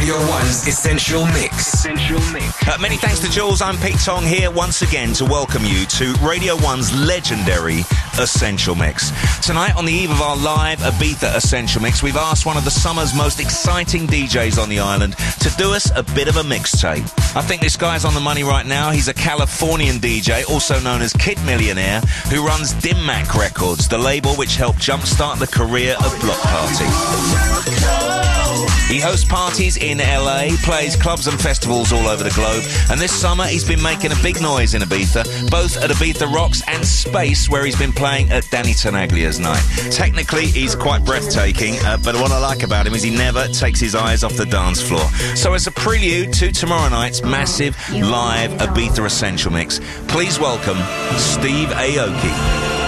Radio 1's Essential Mix. Essential Mix. Uh, many thanks to Jules. I'm Pete Tong here once again to welcome you to Radio 1's legendary Essential Mix. Tonight, on the eve of our live Ibiza Essential Mix, we've asked one of the summer's most exciting DJs on the island to do us a bit of a mixtape. I think this guy's on the money right now. He's a Californian DJ, also known as Kid Millionaire, who runs Dim Mak Records, the label which helped jumpstart the career of Bloc Party. He hosts parties in LA, plays clubs and festivals all over the globe, and this summer he's been making a big noise in Ibiza, both at Ibiza Rocks and Space, where he's been playing at Danny Tenaglia's night. Technically, he's quite breathtaking, uh, but what I like about him is he never takes his eyes off the dance floor. So, as a prelude to tomorrow night's massive live Ibiza Essential Mix, please welcome Steve Aoki.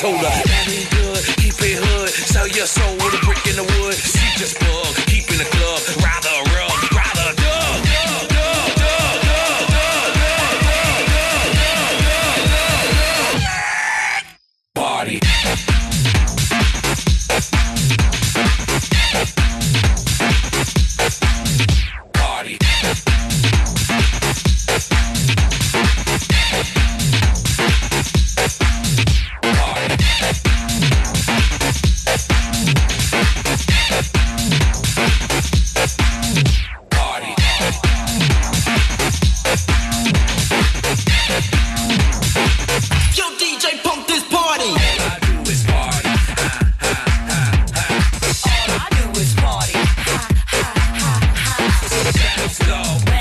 Rather rug, the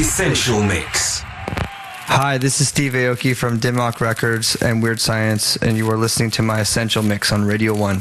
Essential Mix. Hi, this is Steve Aoki from Dim Mak Records and Weird Science, and you are listening to my Essential Mix on Radio 1.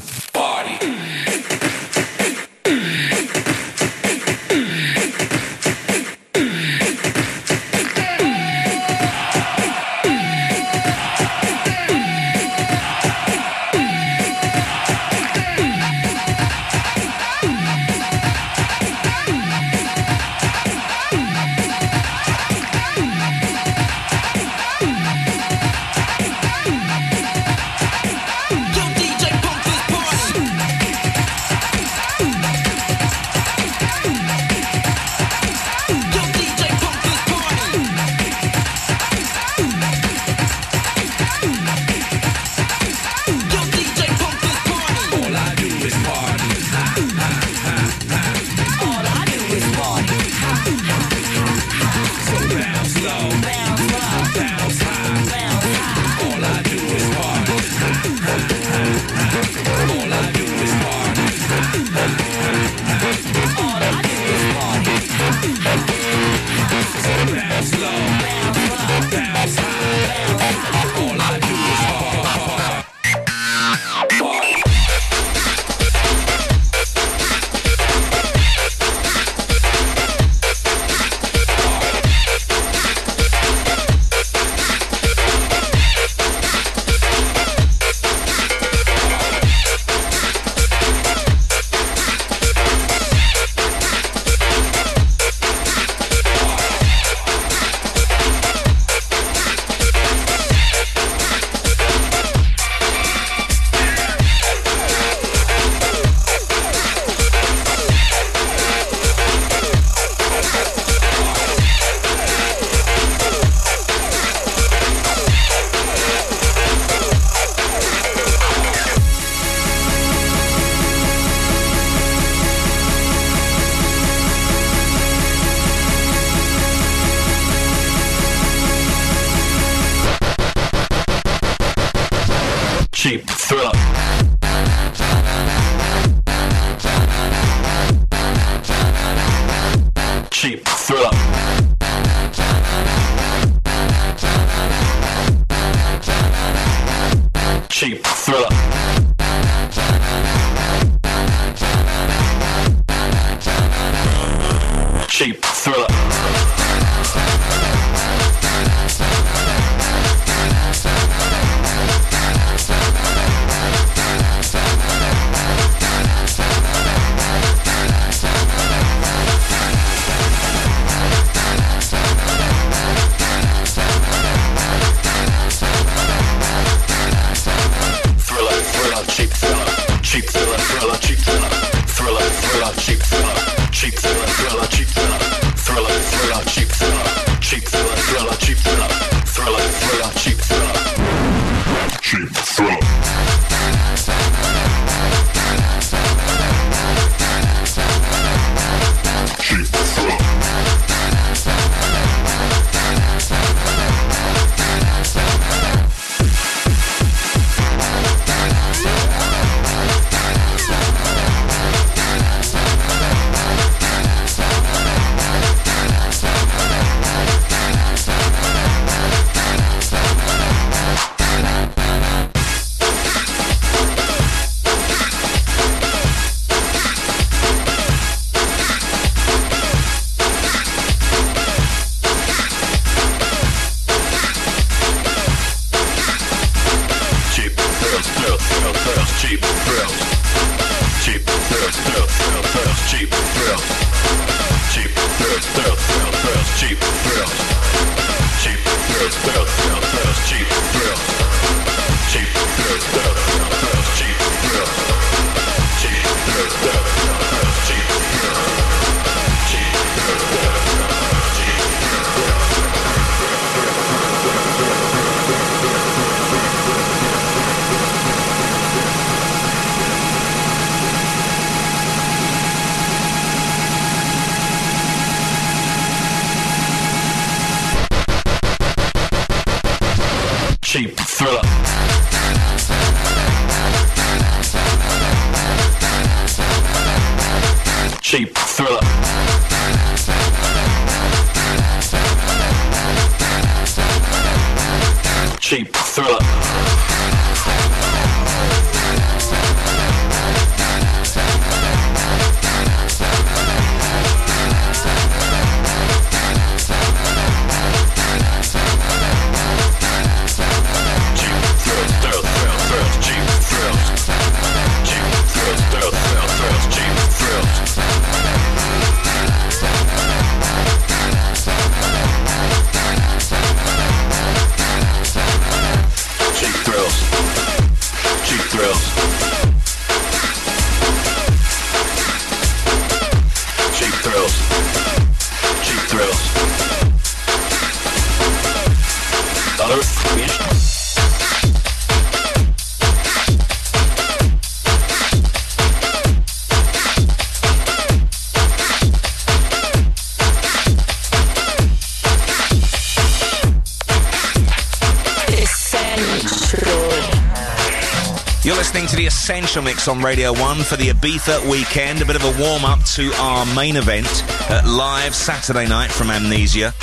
Essential Mix on Radio 1 for the Ibiza weekend. A bit of a warm up to our main event at live Saturday night from Amnesia.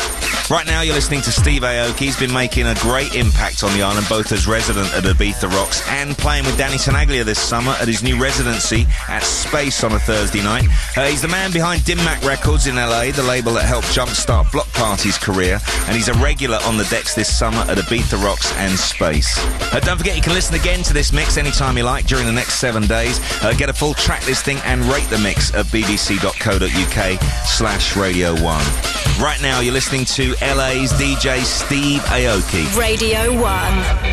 Right now, you're listening to Steve Aoki. He's been making a great impact on the island, both as resident at Ibiza Rocks and playing with Danny Tenaglia this summer at his new residency at Space on a Thursday night. Uh, he's the man behind Dim Mak Records in LA, the label that helped jumpstart Bloc Party's career, and he's a regular on the decks this summer at Ibiza Rocks and Space. Uh, don't forget, you can listen again to this mix anytime you like during the next seven days. Uh, get a full track listing and rate the mix at bbc.co.uk slash radio 1. Right now, you're listening to LA's DJ Steve Aoki. Radio 1.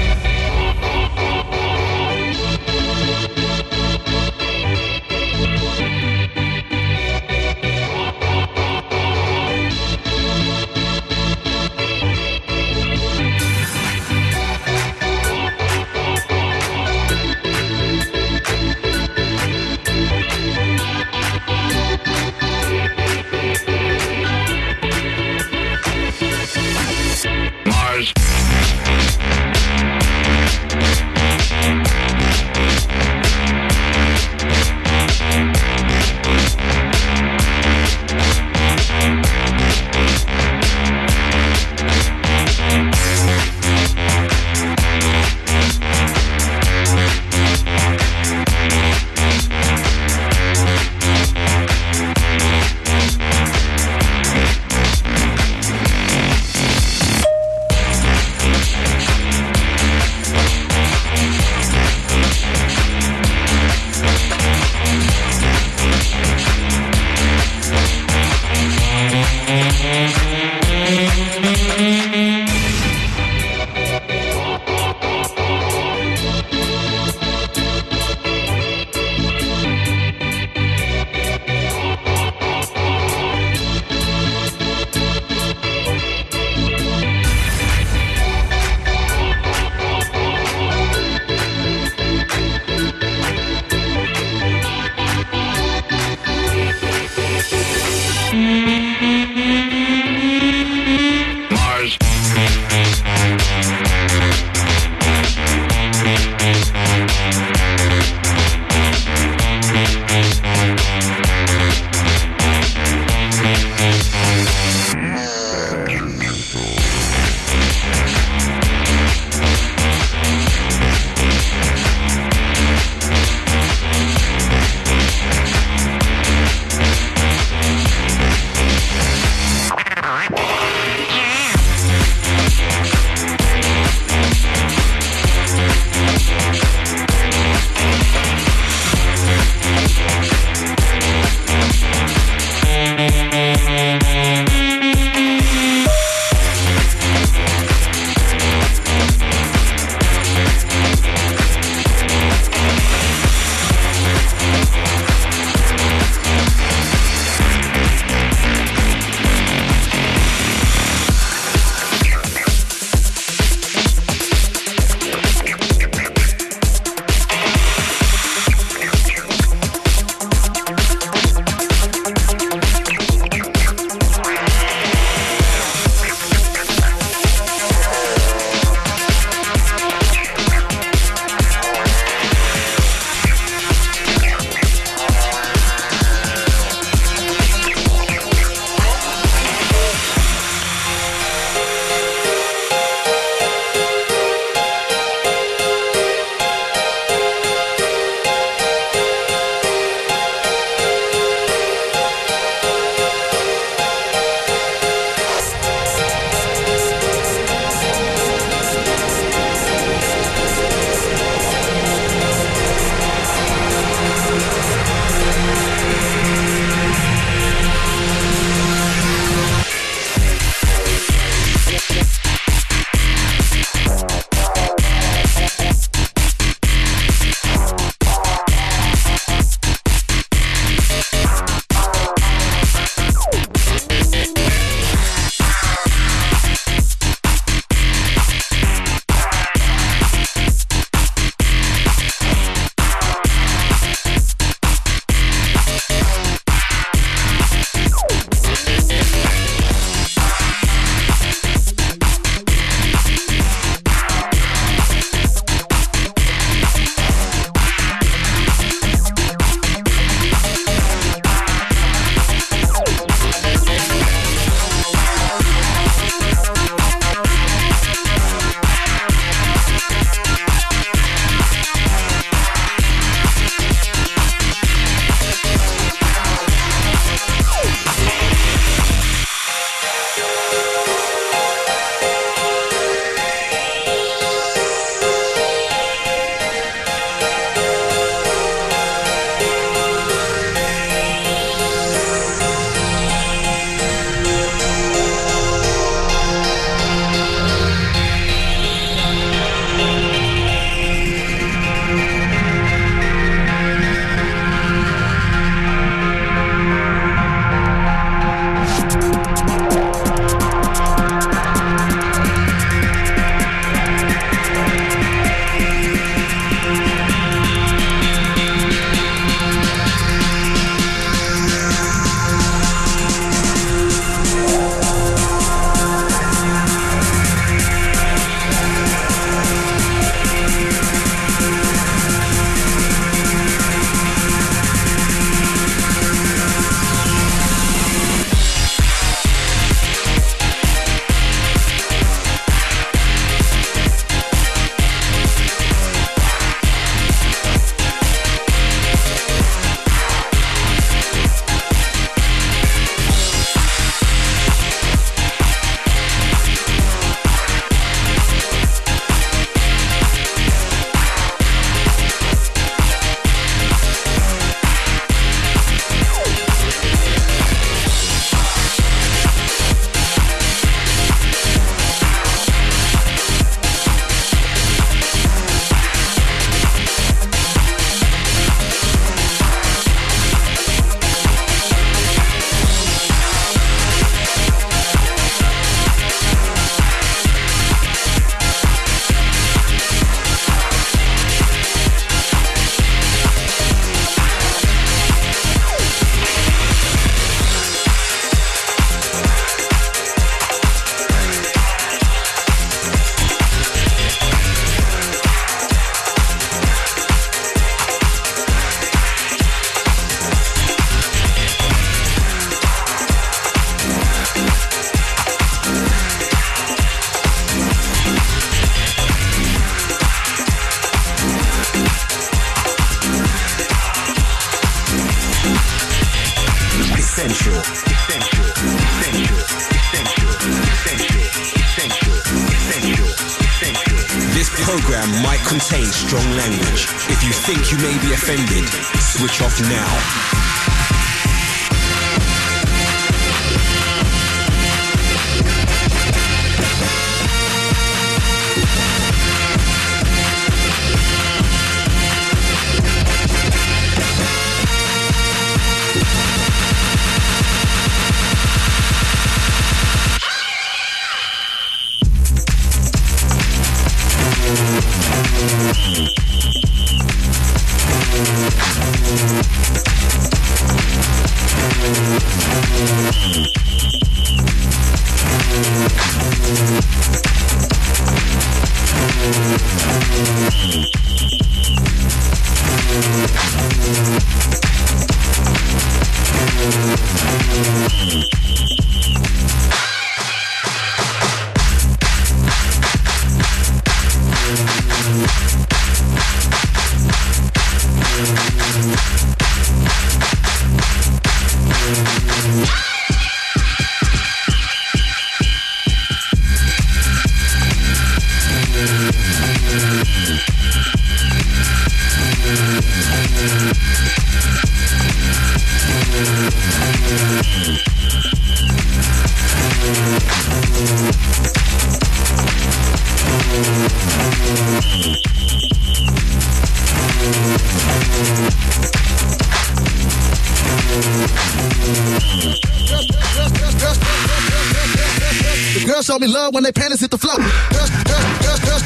When they panties hit the floor. Girls, girls, girls, girls,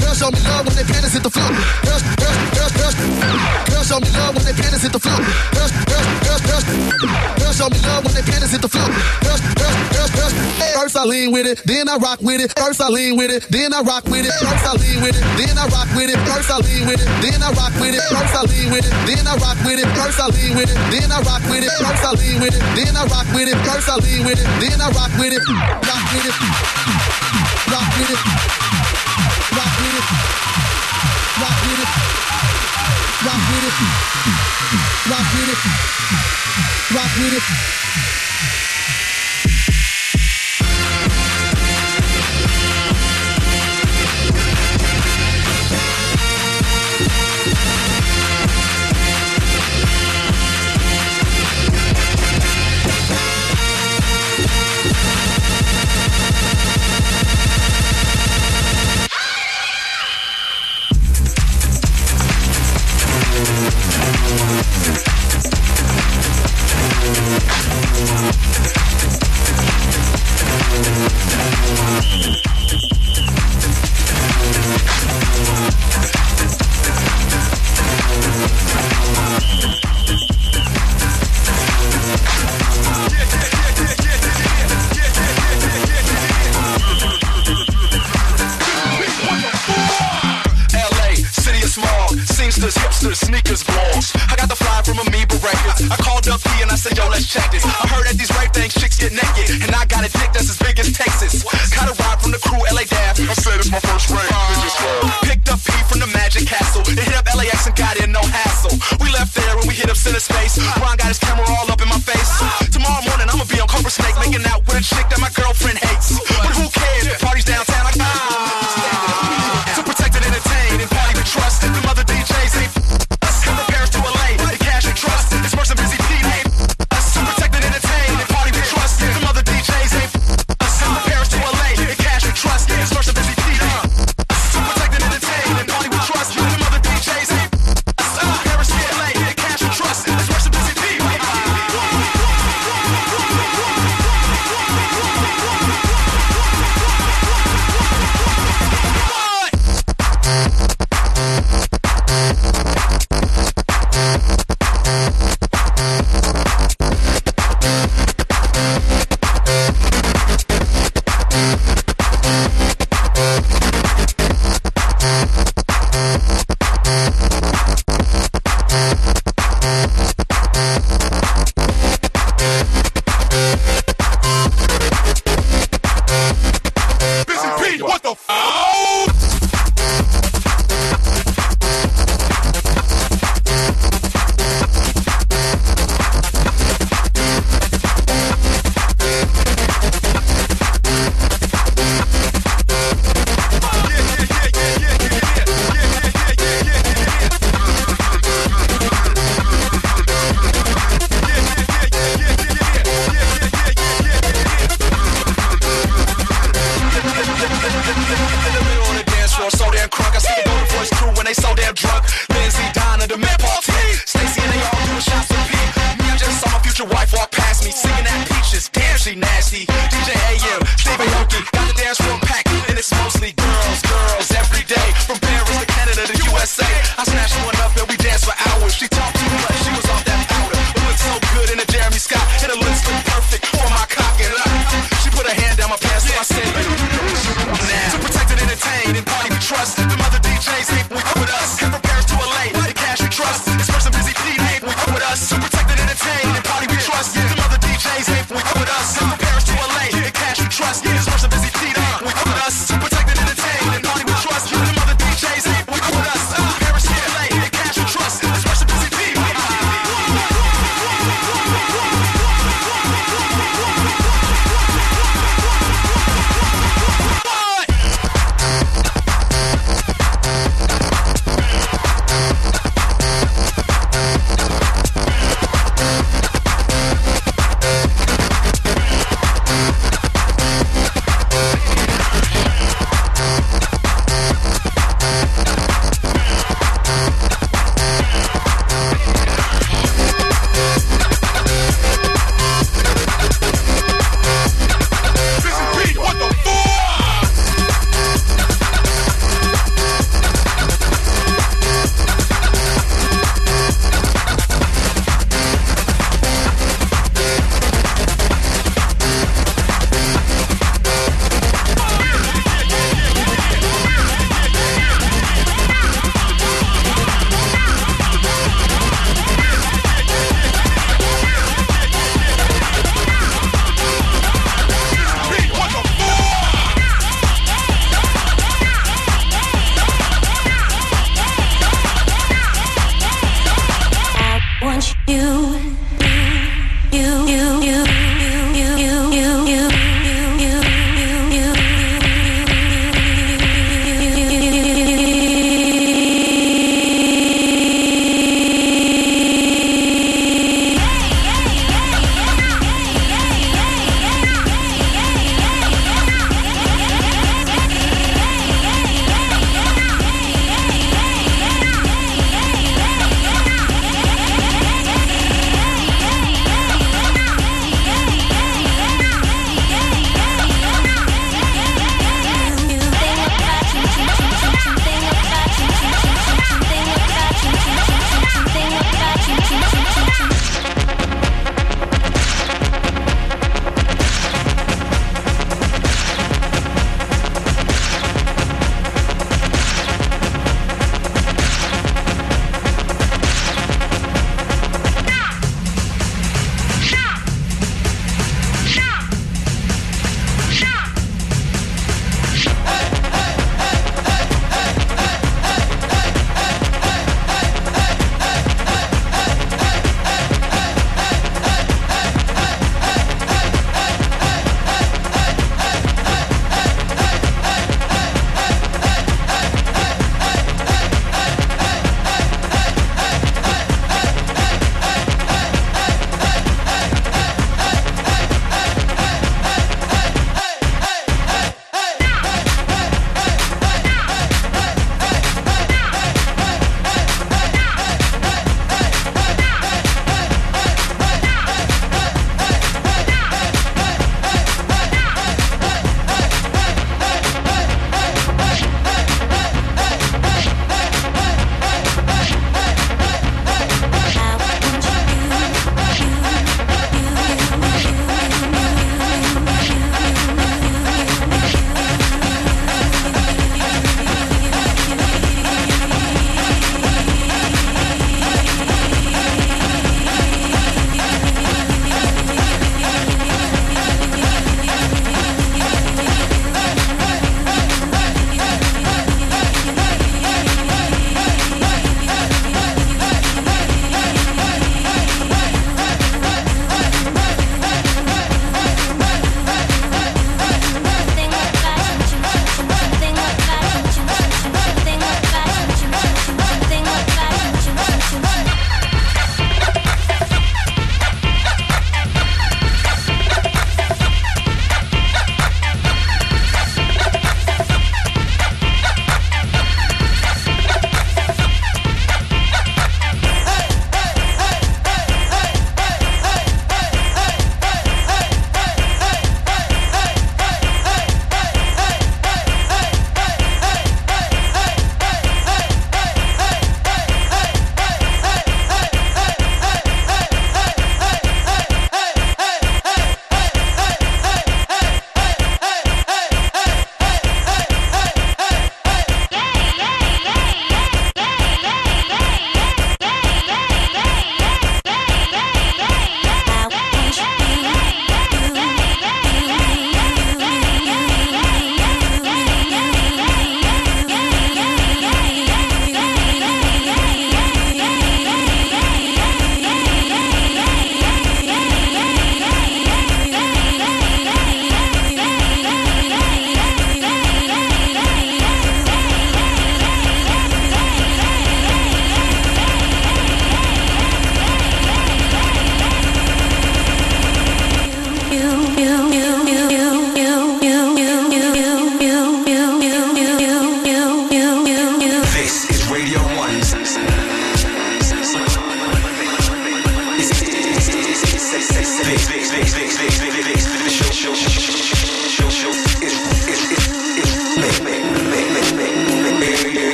girls show me love when they panties hit the floor. Girls, girls, girls, girls, girls show me love when they panties hit the floor. Girls, girls, girls, girls show me love when they panties hit the floor. Girls, girls, girls, girls. First I lean with it, then I rock with it. First I lean with it, then I rock with it. First I lean with it, then I rock with it. First I lean with it, then I rock with it. First I lean with it, then I rock with it. First I lean with it, then I rock with it. First I lean with it, then I rock with it. First I lean with it, then I rock with it. Rock with it rock with it, rock with it, rock with it, rock with it, rock with it, rock with it.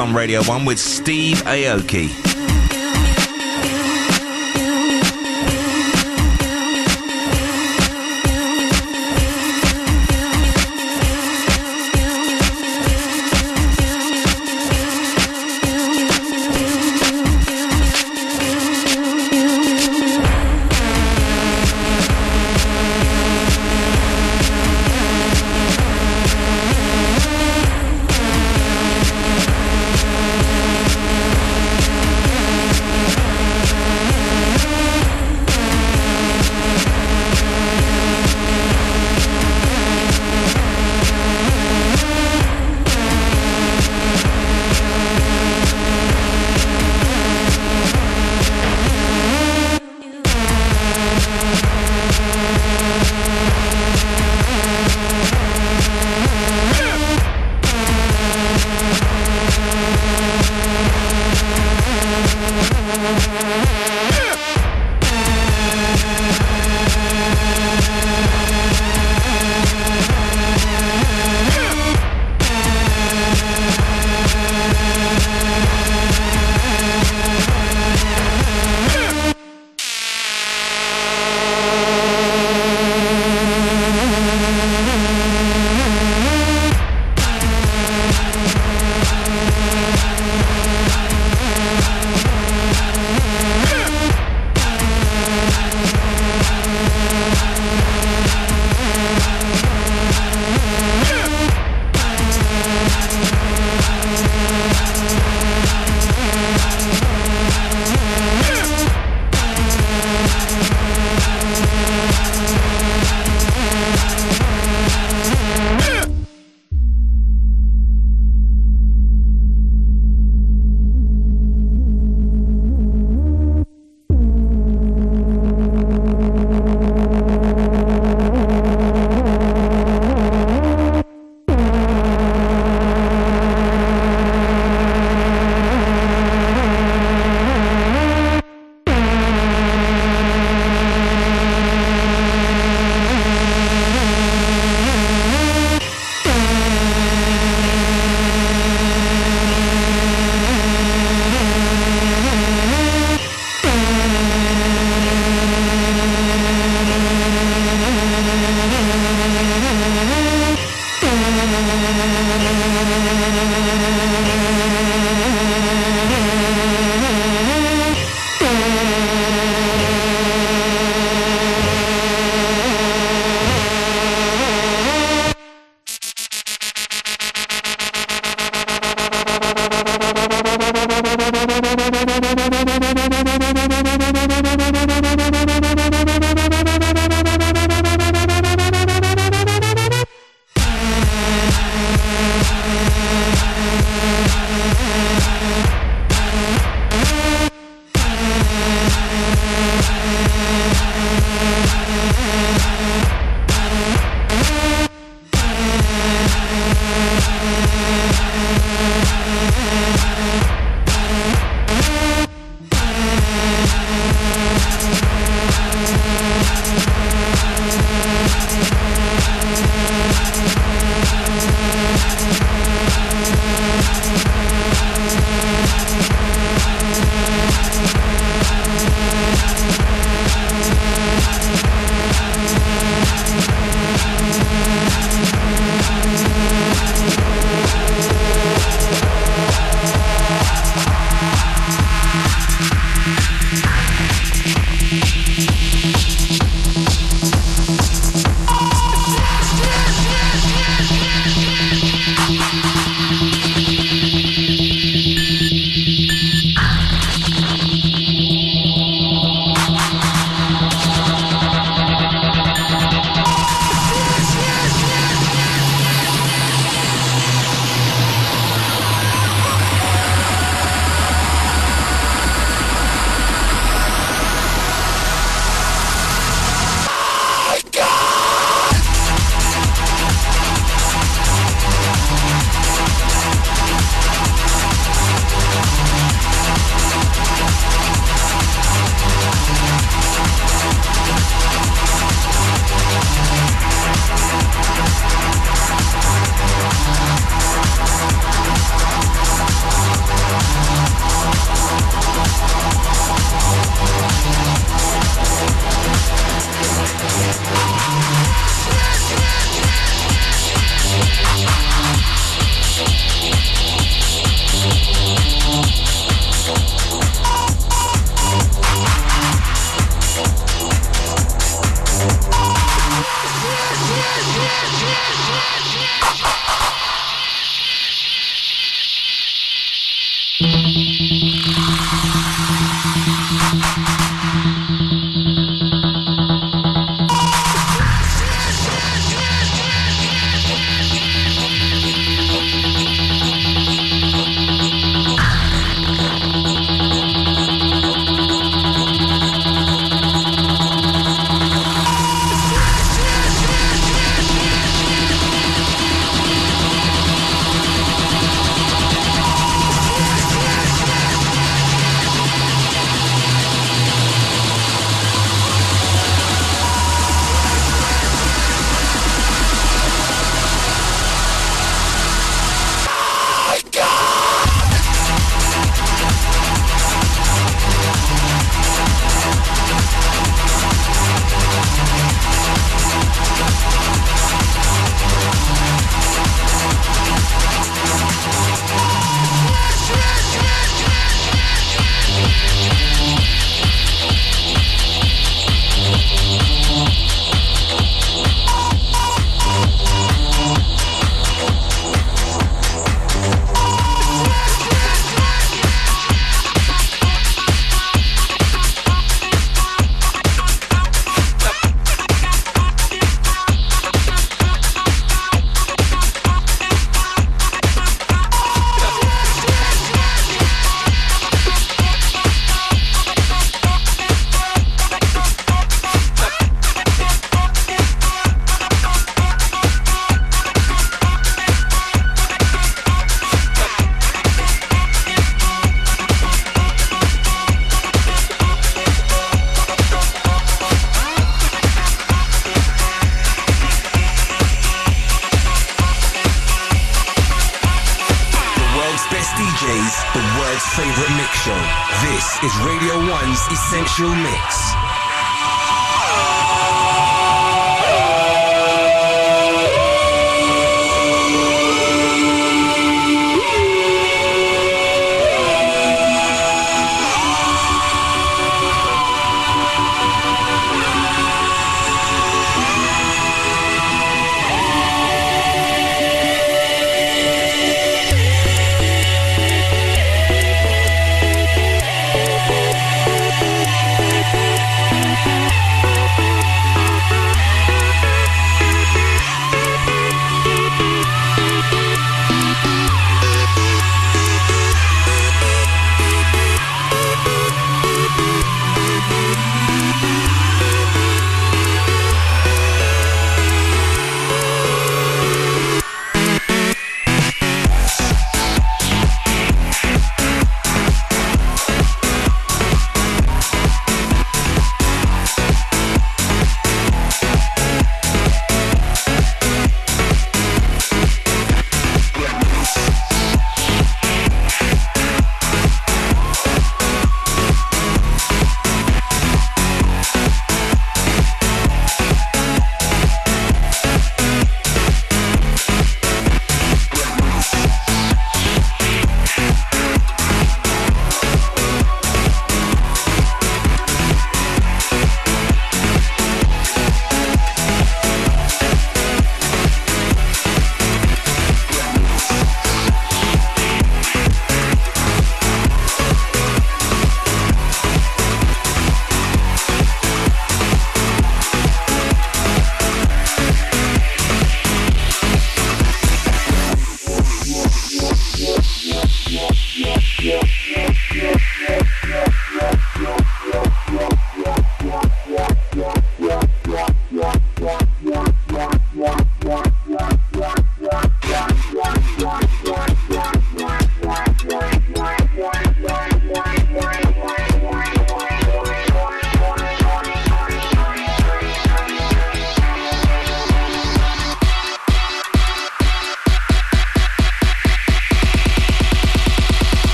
On Radio 1 with Steve Aoki.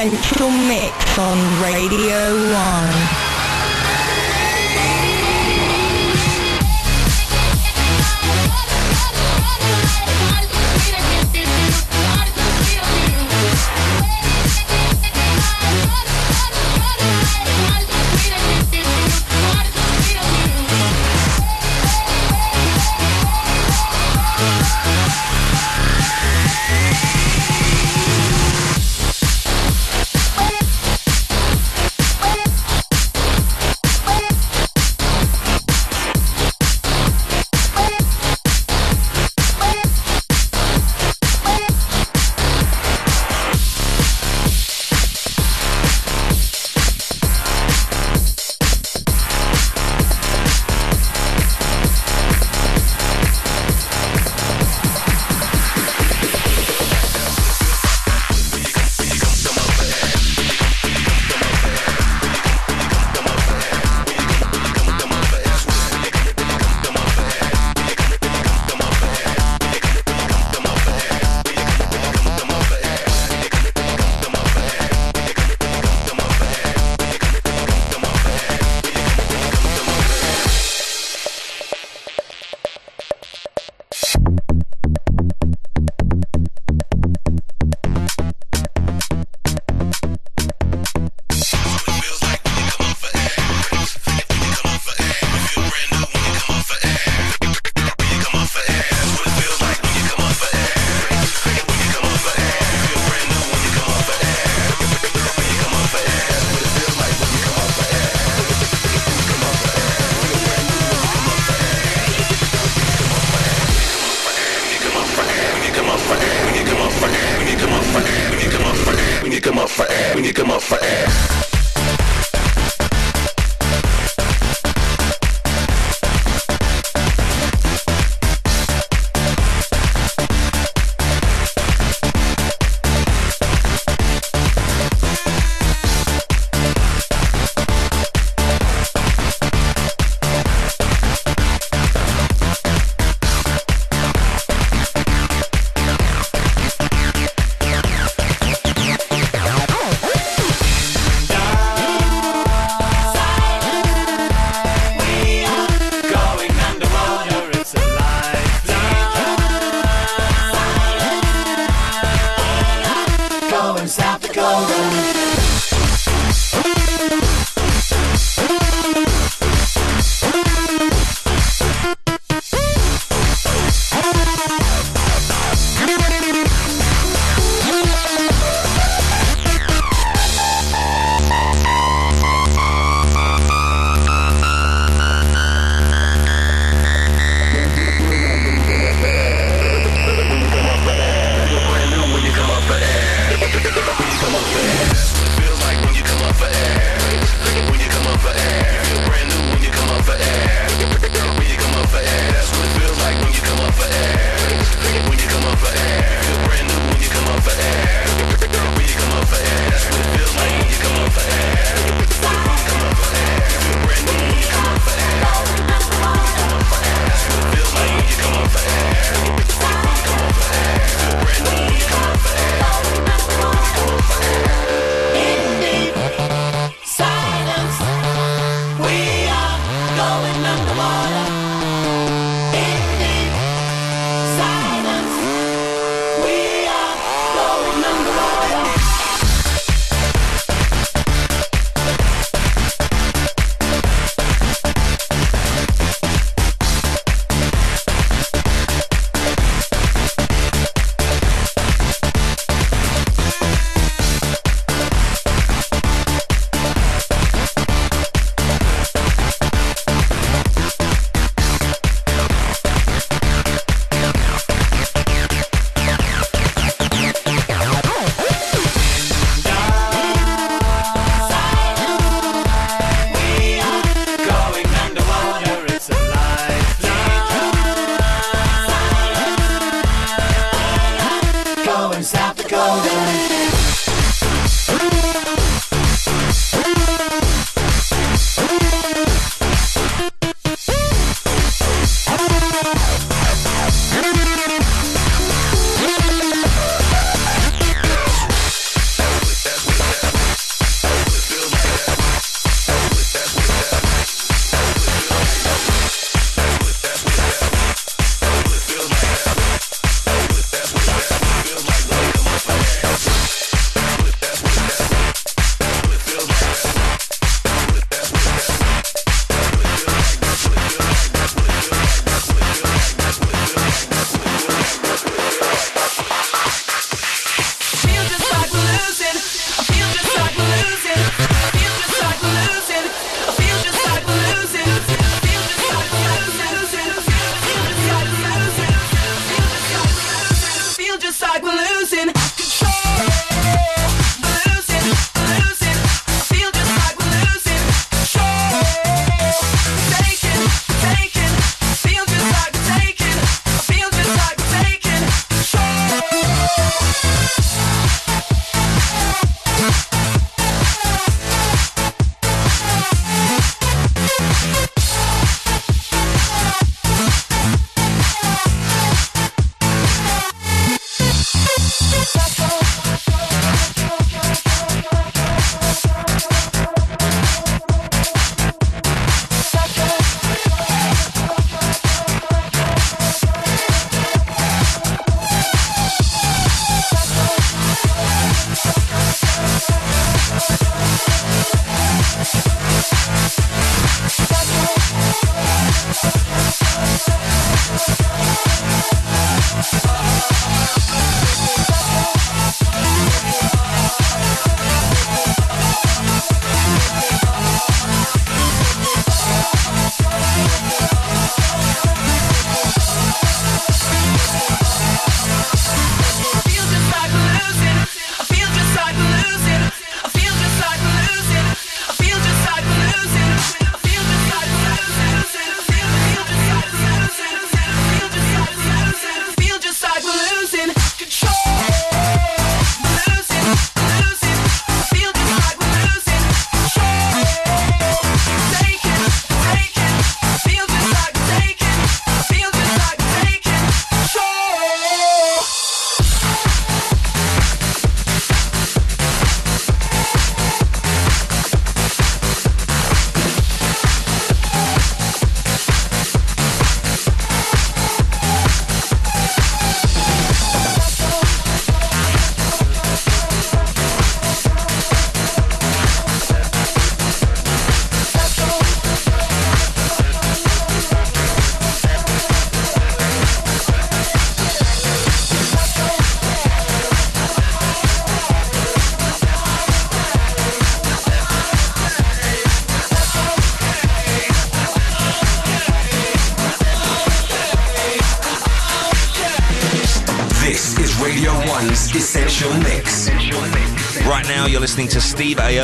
Essential Mix on Radio 1.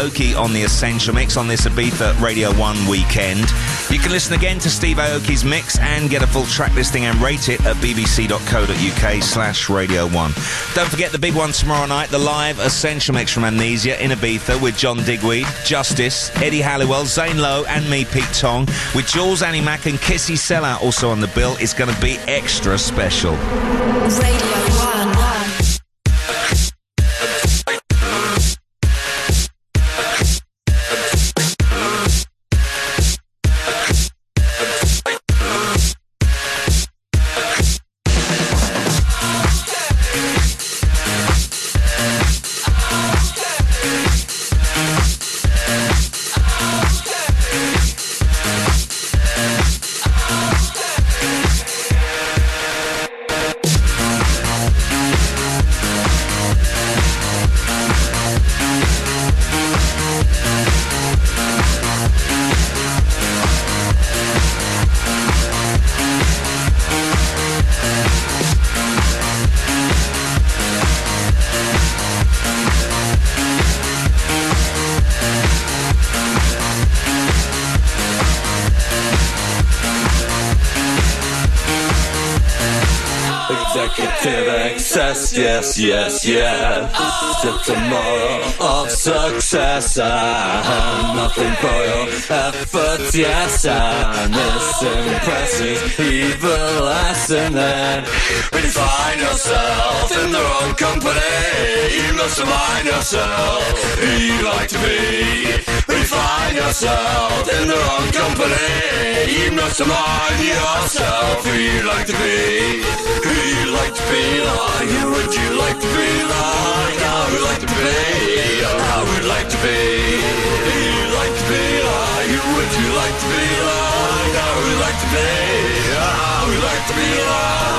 Aoki on the Essential Mix on this Ibiza Radio 1 weekend. You can listen again to Steve Aoki's mix and get a full track listing and rate it at bbc.co.uk slash Radio 1. Don't forget the big one tomorrow night, the live Essential Mix from Amnesia in Ibiza with John Digweed, Justice, Eddie Halliwell, Zane Lowe and me, Pete Tong, with Jules, Annie Mac and Kissy Sellout also on the bill. It's going to be extra special. Radio yes, yes. Just a moral of success. I have nothing for your efforts, yes. And this impresses evil lesson then. When you find yourself in the wrong company, you must remind yourself who you like to be. When you find yourself in the wrong company, you must remind yourself who you like to be. Who you like to be like, who would you like to be like? How would like to be? How would like to be? Who you like to be like, who would you like to be like? How would like to be? How would like to be like?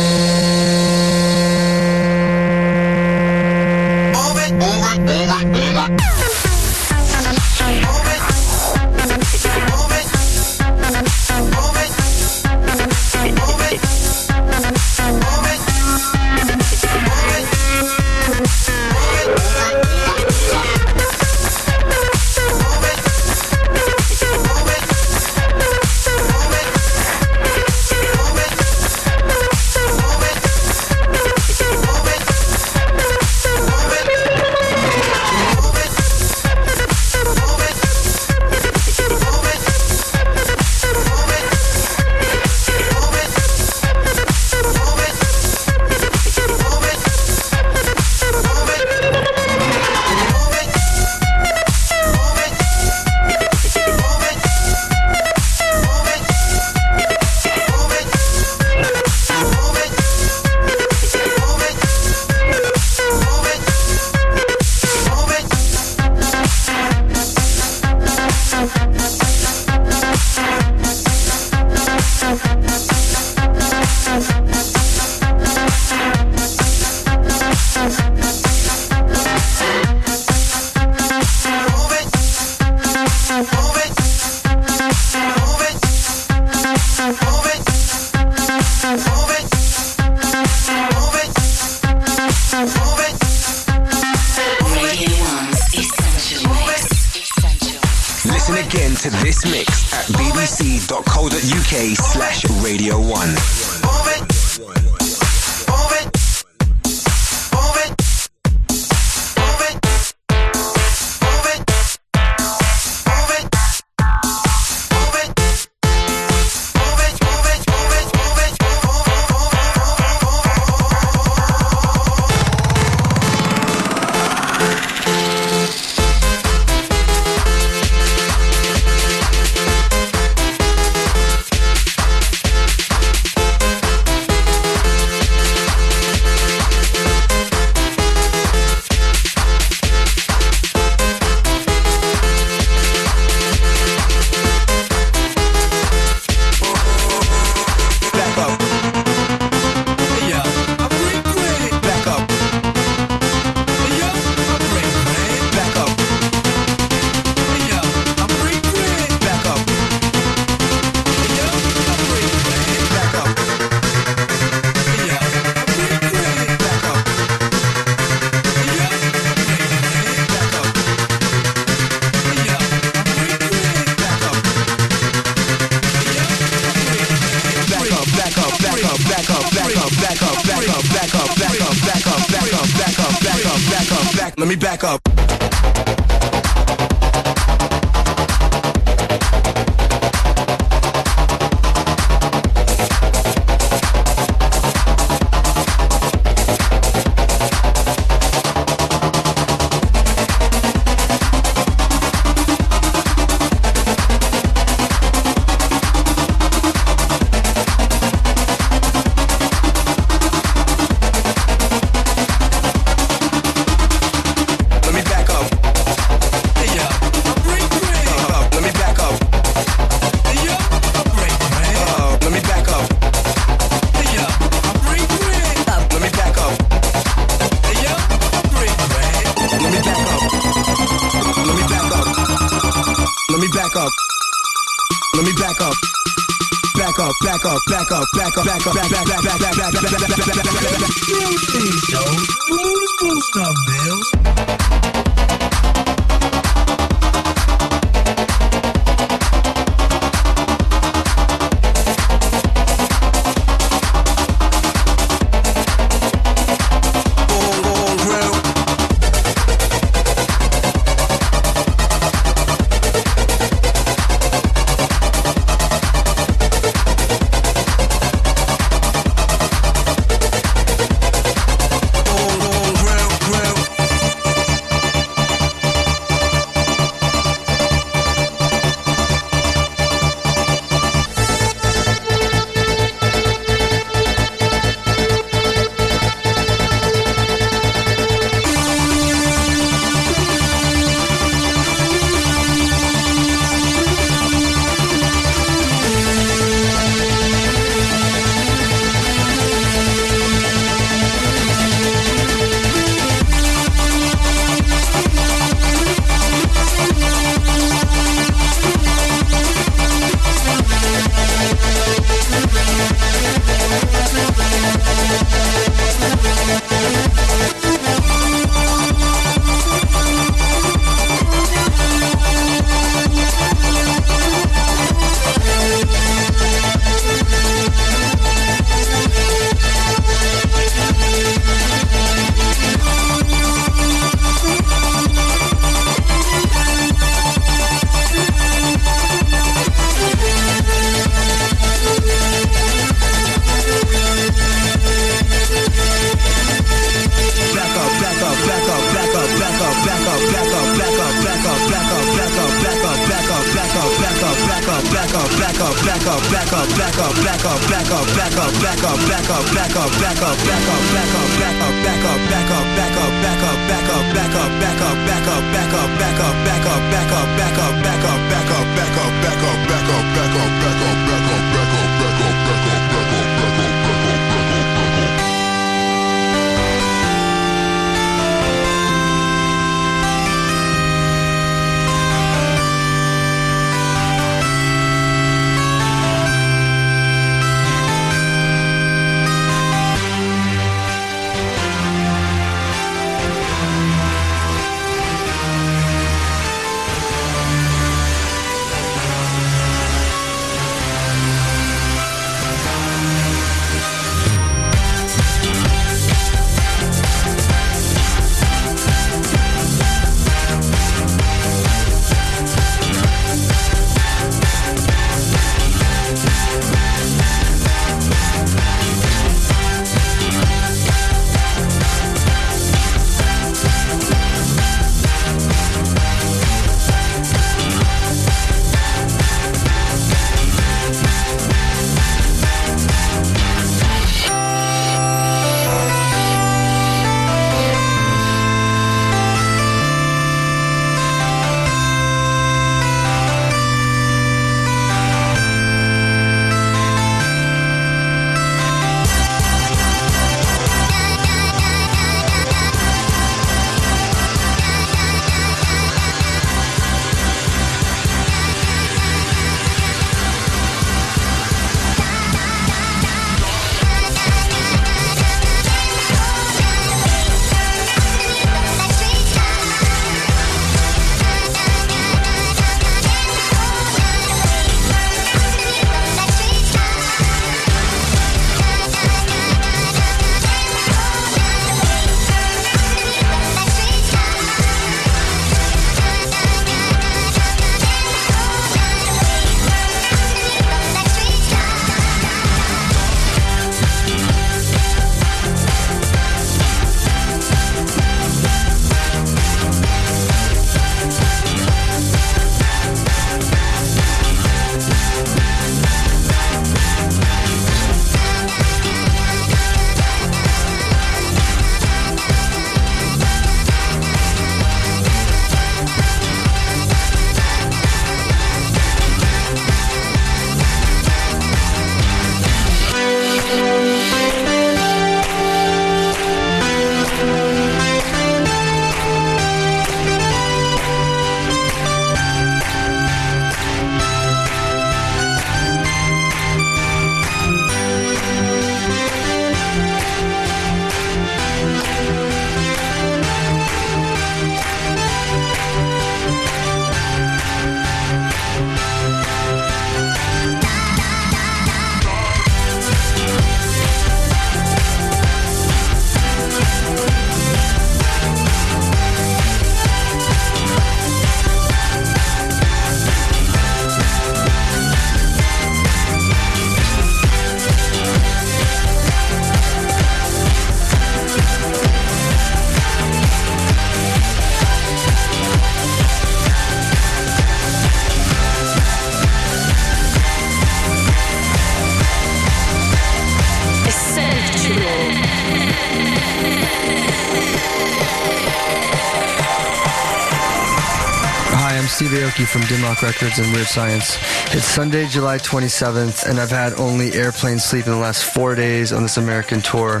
Dim Mak Records and Weird Science. It's Sunday, July 27th, and I've had only airplane sleep in the last four days on this American tour.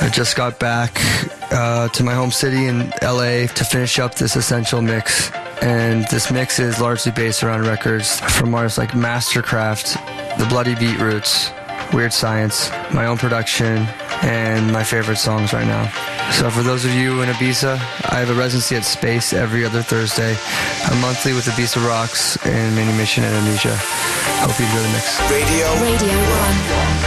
I just got back uh, to my home city in LA to finish up this essential mix. And this mix is largely based around records from artists like MSTRKRFT, The Bloody Beetroots, Weird Science, my own production, and my favorite songs right now. So for those of you in Ibiza, I have a residency at Space every other Thursday, a monthly with Ibiza Rocks and Manumission, Indonesia. Hope you enjoy the mix. Radio. Radio 1.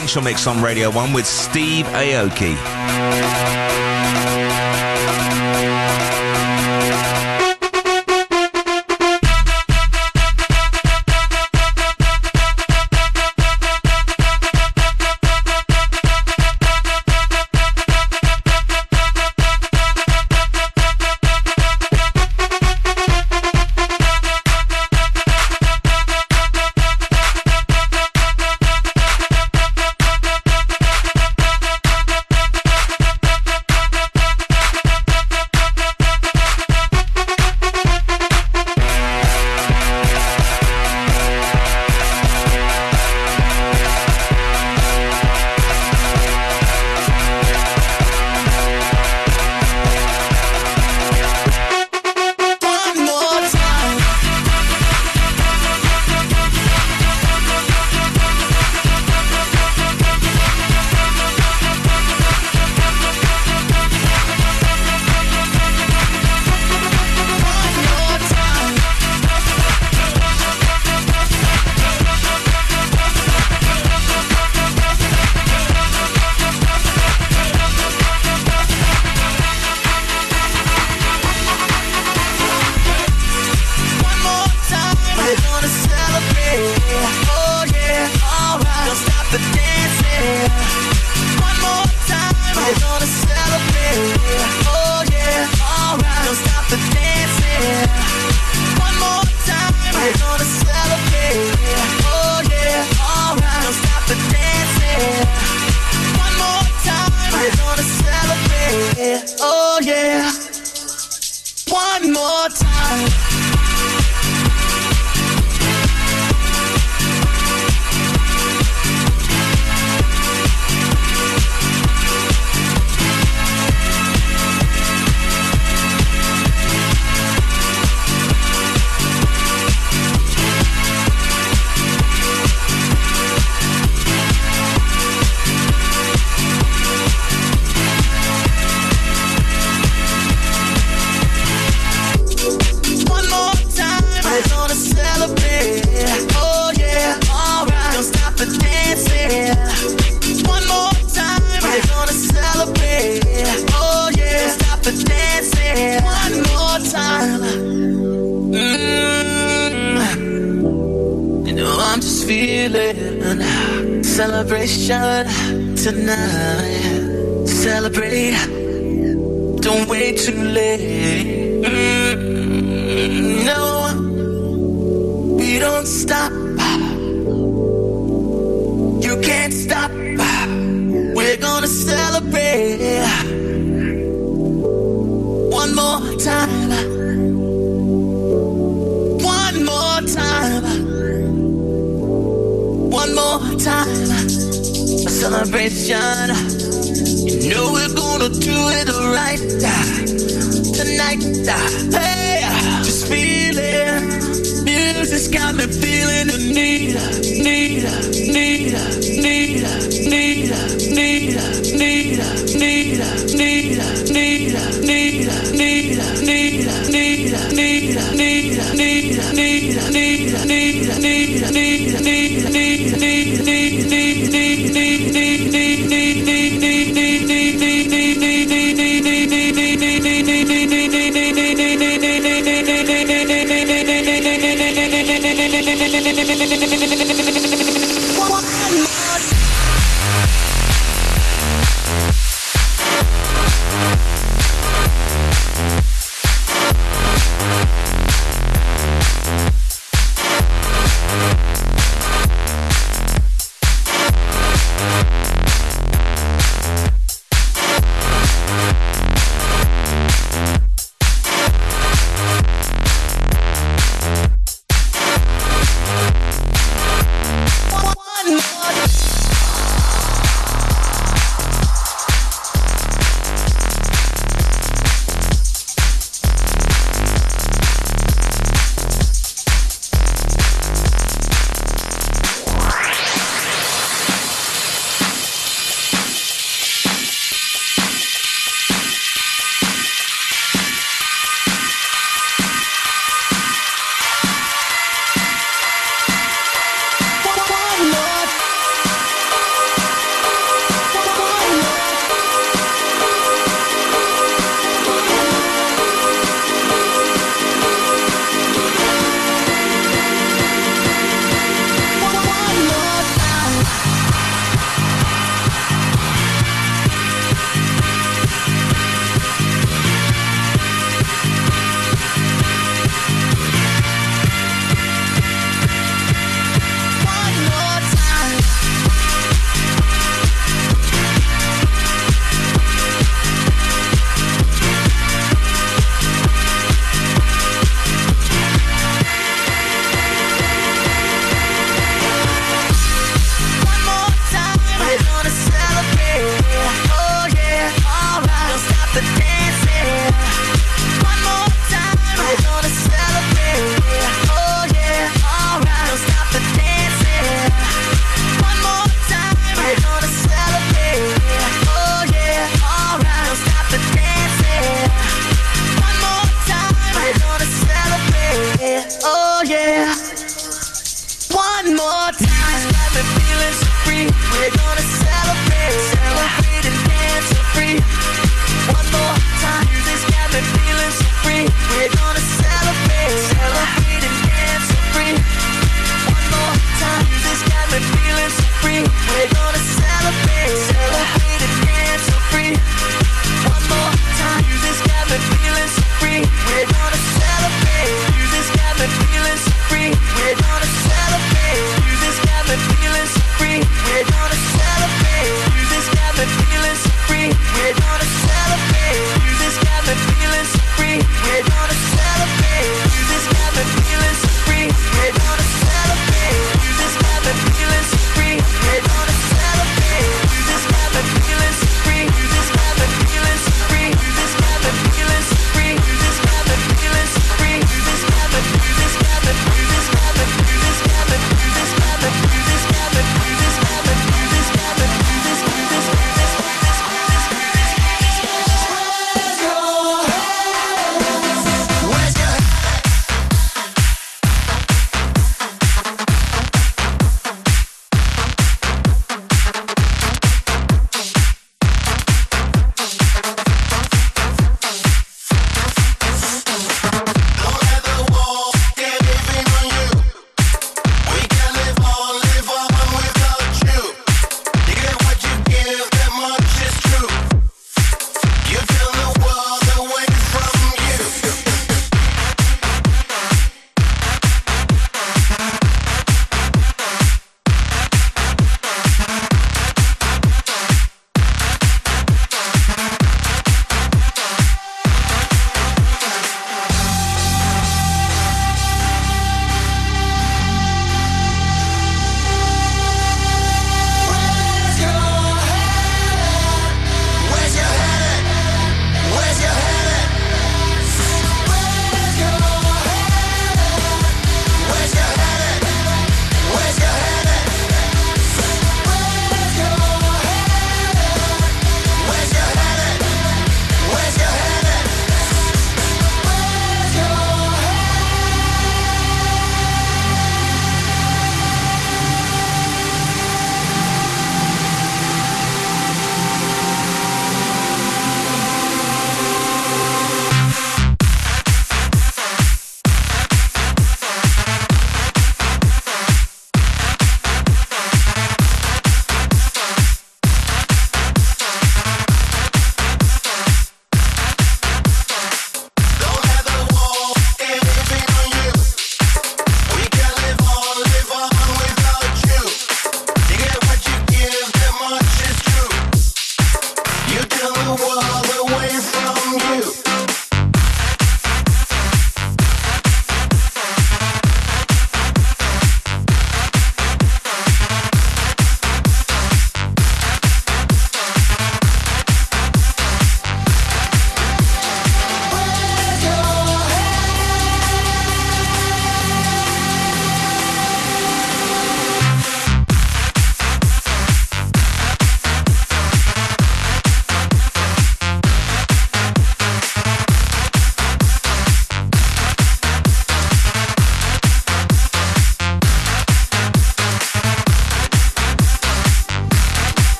Essential Mix on Radio 1 with Steve Aoki.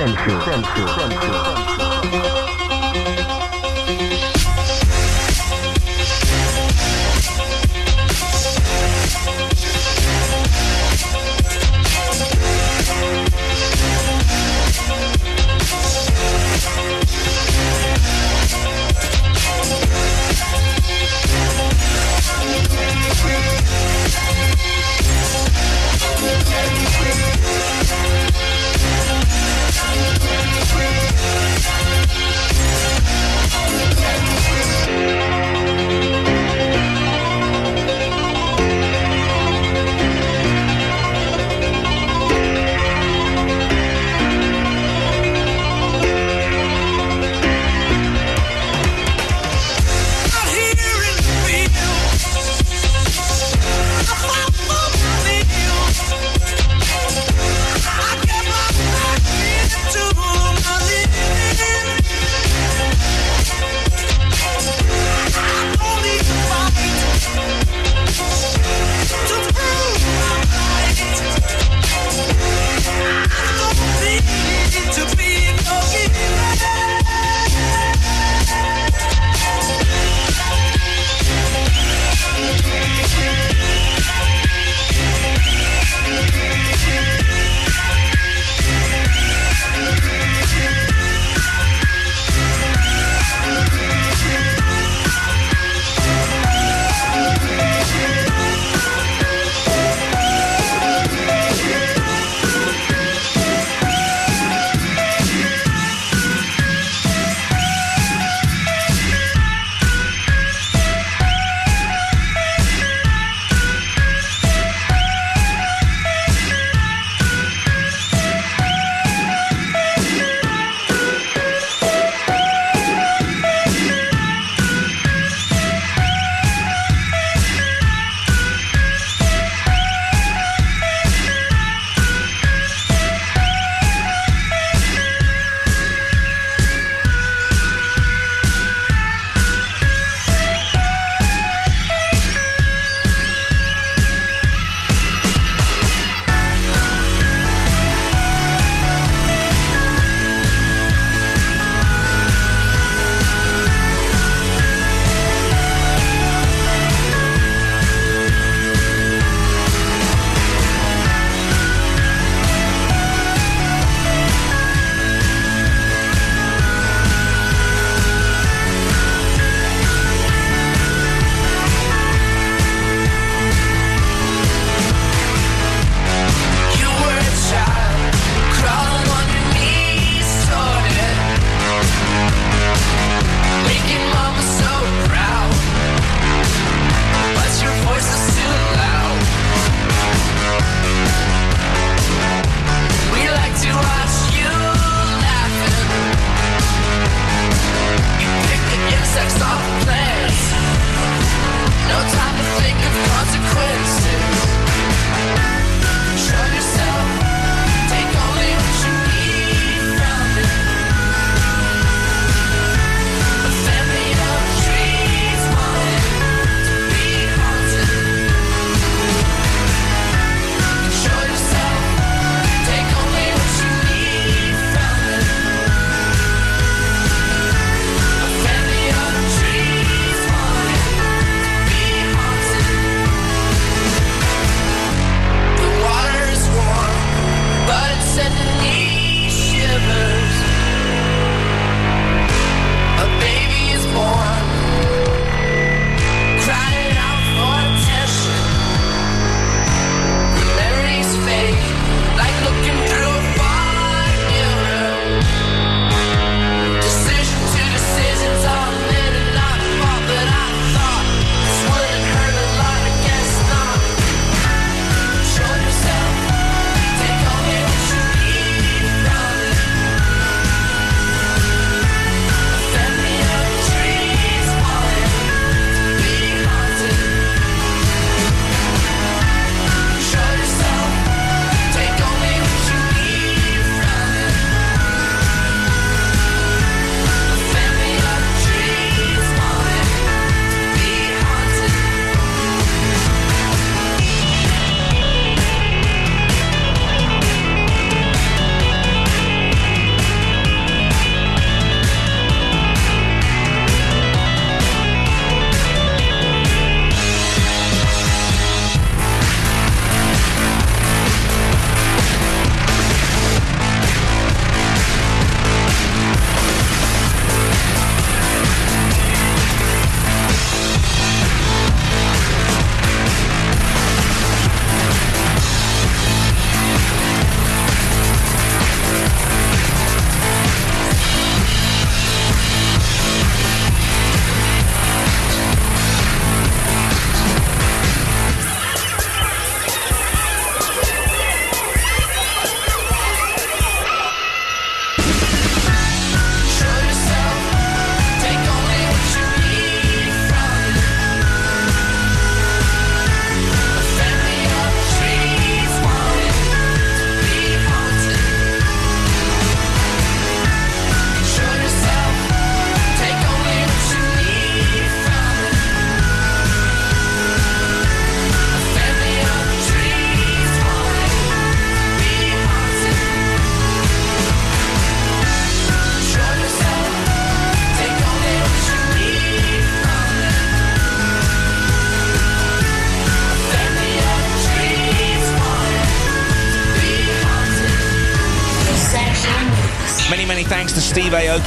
Essential. Thank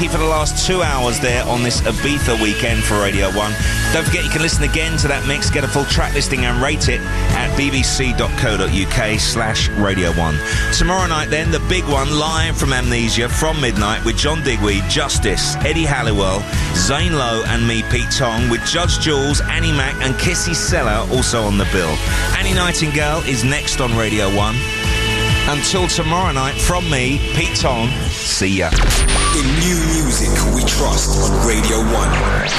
For the last two hours there on this Ibiza weekend for Radio 1. Don't forget you can listen again to that mix, get a full track listing and rate it at bbc.co.uk slash Radio 1. Tomorrow night then, the big one live from Amnesia from midnight with John Digweed, Justice, Eddie Halliwell, Zane Lowe and me, Pete Tong, with Judge Jules, Annie Mac and Kissy Sell Out also on the bill. Annie Nightingale is next on Radio 1. Until tomorrow night, from me, Pete Tong, see ya. In new music we trust on Radio 1.